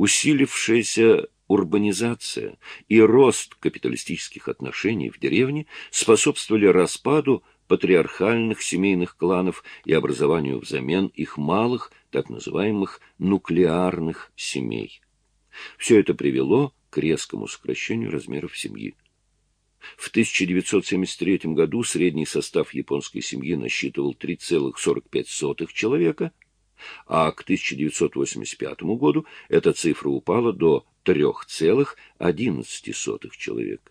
Усилившаяся урбанизация и рост капиталистических отношений в деревне способствовали распаду патриархальных семейных кланов и образованию взамен их малых, так называемых нуклеарных семей. Все это привело к резкому сокращению размеров семьи. В 1973 году средний состав японской семьи насчитывал 3,45 человека, а к 1985 году эта цифра упала до 3,11 человека.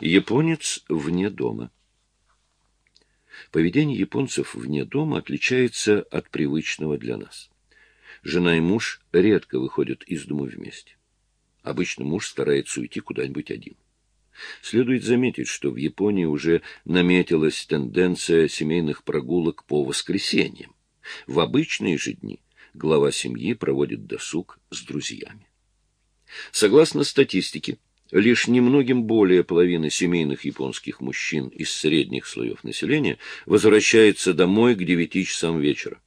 Японец вне дома. Поведение японцев вне дома отличается от привычного для нас. Жена и муж редко выходят из дома вместе. Обычно муж старается уйти куда-нибудь один. Следует заметить, что в Японии уже наметилась тенденция семейных прогулок по воскресеньям. В обычные же дни глава семьи проводит досуг с друзьями. Согласно статистике, лишь немногим более половины семейных японских мужчин из средних слоев населения возвращается домой к 9 часам вечера.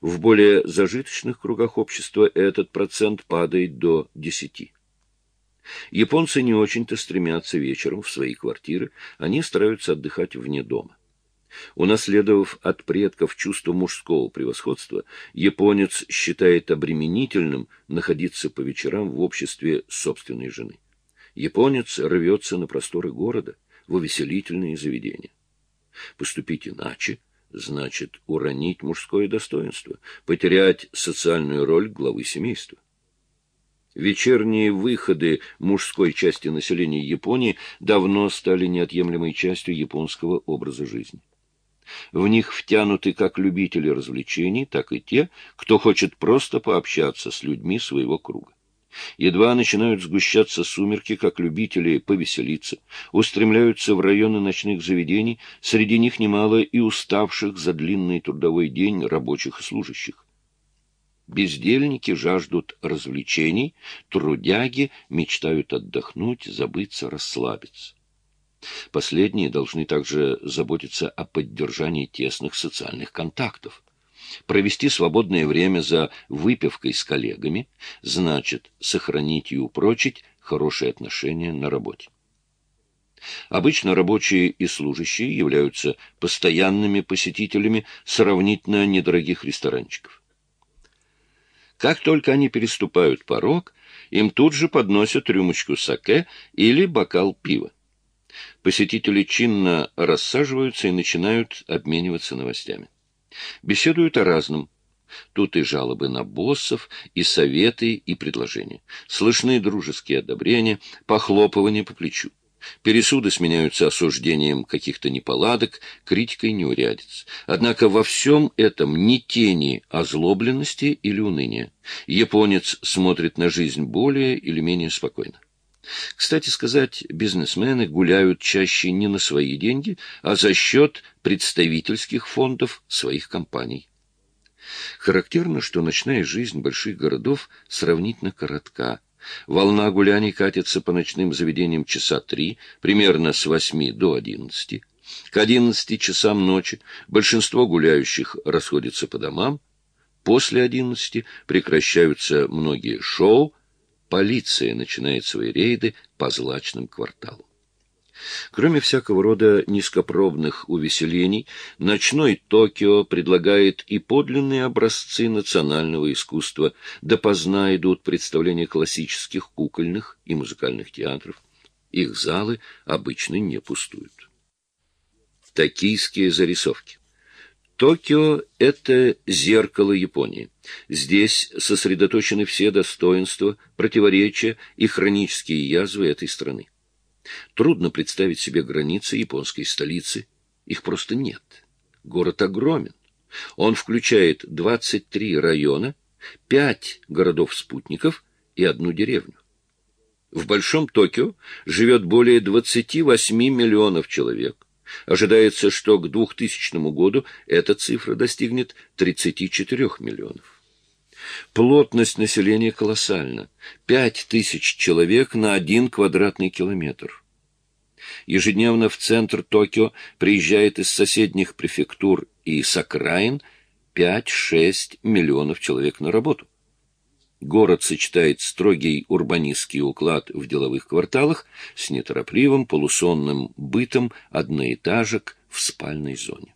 В более зажиточных кругах общества этот процент падает до 10. Японцы не очень-то стремятся вечером в свои квартиры, они стараются отдыхать вне дома. Унаследовав от предков чувство мужского превосходства, японец считает обременительным находиться по вечерам в обществе собственной жены. Японец рвется на просторы города, в увеселительные заведения. Поступить иначе значит уронить мужское достоинство, потерять социальную роль главы семейства. Вечерние выходы мужской части населения Японии давно стали неотъемлемой частью японского образа жизни. В них втянуты как любители развлечений, так и те, кто хочет просто пообщаться с людьми своего круга. Едва начинают сгущаться сумерки, как любители повеселиться, устремляются в районы ночных заведений, среди них немало и уставших за длинный трудовой день рабочих и служащих. Бездельники жаждут развлечений, трудяги мечтают отдохнуть, забыться, расслабиться. Последние должны также заботиться о поддержании тесных социальных контактов. Провести свободное время за выпивкой с коллегами значит сохранить и упрочить хорошие отношения на работе. Обычно рабочие и служащие являются постоянными посетителями сравнительно недорогих ресторанчиков. Как только они переступают порог, им тут же подносят рюмочку саке или бокал пива. Посетители чинно рассаживаются и начинают обмениваться новостями. Беседуют о разном. Тут и жалобы на боссов, и советы, и предложения. Слышны дружеские одобрения, похлопывания по плечу. Пересуды сменяются осуждением каких-то неполадок, критикой неурядиц. Однако во всем этом ни тени озлобленности или уныния. Японец смотрит на жизнь более или менее спокойно. Кстати сказать, бизнесмены гуляют чаще не на свои деньги, а за счет представительских фондов своих компаний. Характерно, что ночная жизнь больших городов сравнительно коротка. Волна гуляний катится по ночным заведениям часа три, примерно с восьми до одиннадцати. К одиннадцати часам ночи большинство гуляющих расходятся по домам. После одиннадцати прекращаются многие шоу, полиция начинает свои рейды по злачным кварталам. Кроме всякого рода низкопробных увеселений, ночной Токио предлагает и подлинные образцы национального искусства. Допоздна идут представления классических кукольных и музыкальных театров. Их залы обычно не пустуют. Токийские зарисовки. Токио — это зеркало Японии. Здесь сосредоточены все достоинства, противоречия и хронические язвы этой страны. Трудно представить себе границы японской столицы. Их просто нет. Город огромен. Он включает 23 района, 5 городов-спутников и одну деревню. В Большом Токио живет более 28 миллионов человек. Ожидается, что к 2000 году эта цифра достигнет 34 миллионов. Плотность населения колоссальна. 5000 человек на один квадратный километр. Ежедневно в центр Токио приезжает из соседних префектур и с окраин 5-6 миллионов человек на работу. Город сочетает строгий урбанистский уклад в деловых кварталах с неторопливым полусонным бытом одноэтажек в спальной зоне.